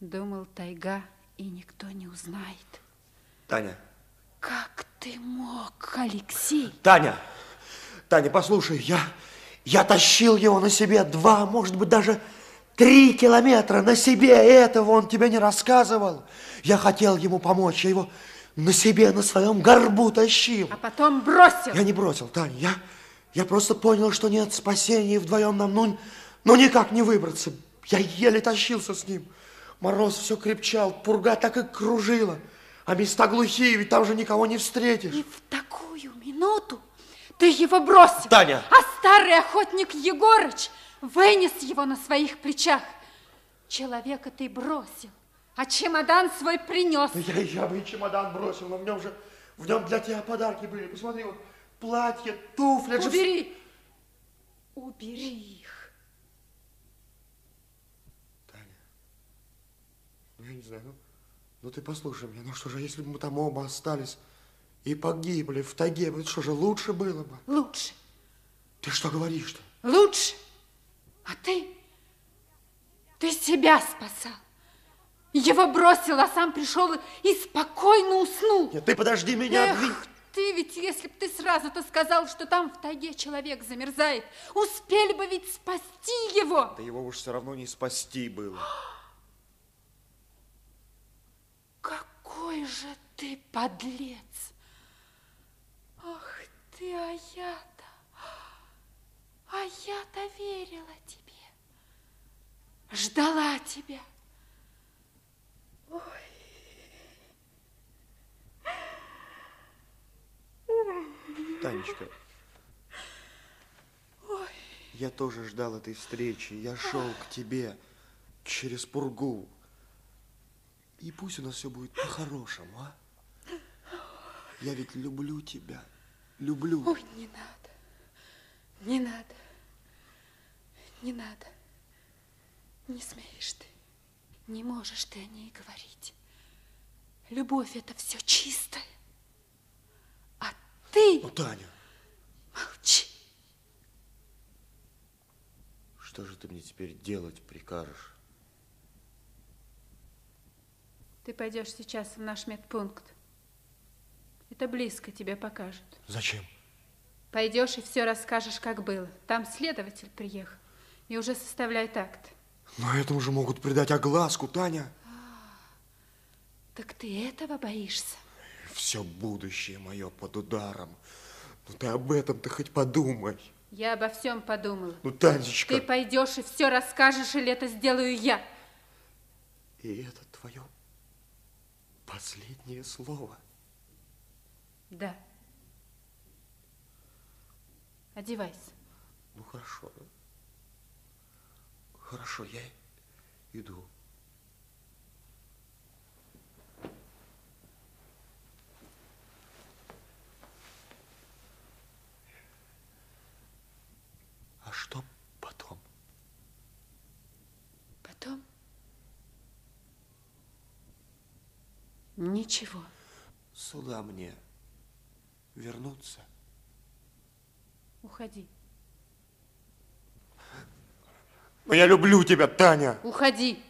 Думал, тайга, и никто не узнает. Таня. Как ты мог, Алексей? Таня, Таня, послушай, я, я тащил его на себе два, может быть, даже три километра на себе. Этого он тебе не рассказывал. Я хотел ему помочь, я его на себе, на своем горбу тащил. А потом бросил. Я не бросил, Таня, я, я просто понял, что нет спасения, вдвоем нам ну, ну никак не выбраться. Я еле тащился с ним. Мороз все крепчал, пурга так и кружила. А места глухие, ведь там же никого не встретишь. И в такую минуту ты его бросил. Таня! А старый охотник Егорыч вынес его на своих плечах. Человека ты бросил, а чемодан свой принес. Я, я бы и чемодан бросил, но в нем же, в нем для тебя подарки были. Посмотри, вот платье, туфли. Убери, же... убери их. Таня, ну я не знаю, ну, ну ты послушай меня, ну что же, если бы мы там оба остались и погибли в тайге, это что же, лучше было бы? Лучше. Ты что говоришь-то? Лучше. А ты, ты себя спасал. Его бросил, а сам пришел и спокойно уснул. Нет, ты подожди меня. Эх, ты ведь, если бы ты сразу-то сказал, что там в тайге человек замерзает, успели бы ведь спасти его. Да его уж все равно не спасти было. Какой же ты подлец! Ах ты, а я-то, а я-то верила тебе, ждала тебя. Ой. Танечка, Ой. я тоже ждал этой встречи. Я шел к тебе через пургу. И пусть у нас все будет по-хорошему, а? Я ведь люблю тебя. Люблю. Ой, не надо. Не надо. Не надо. Не смеешь ты. Не можешь ты о ней говорить. Любовь это все чистое. А ты... Ну, Таня. Молчи. Что же ты мне теперь делать прикажешь? Ты пойдешь сейчас в наш медпункт. Это близко тебе покажут. Зачем? Пойдешь и все расскажешь, как было. Там следователь приехал и уже составляет акт. Но этому же могут придать огласку, Таня. А, так ты этого боишься? Все будущее мое под ударом. Ну ты об этом-то хоть подумай. Я обо всем подумала. Ну, Танечка. Ты пойдешь и все расскажешь, или это сделаю я? И это твое Последнее слово. Да. Одевайся. Ну, хорошо. Хорошо, я иду. А что потом? Потом? Ничего. Сюда мне вернуться? Уходи. Но я люблю тебя, Таня. Уходи.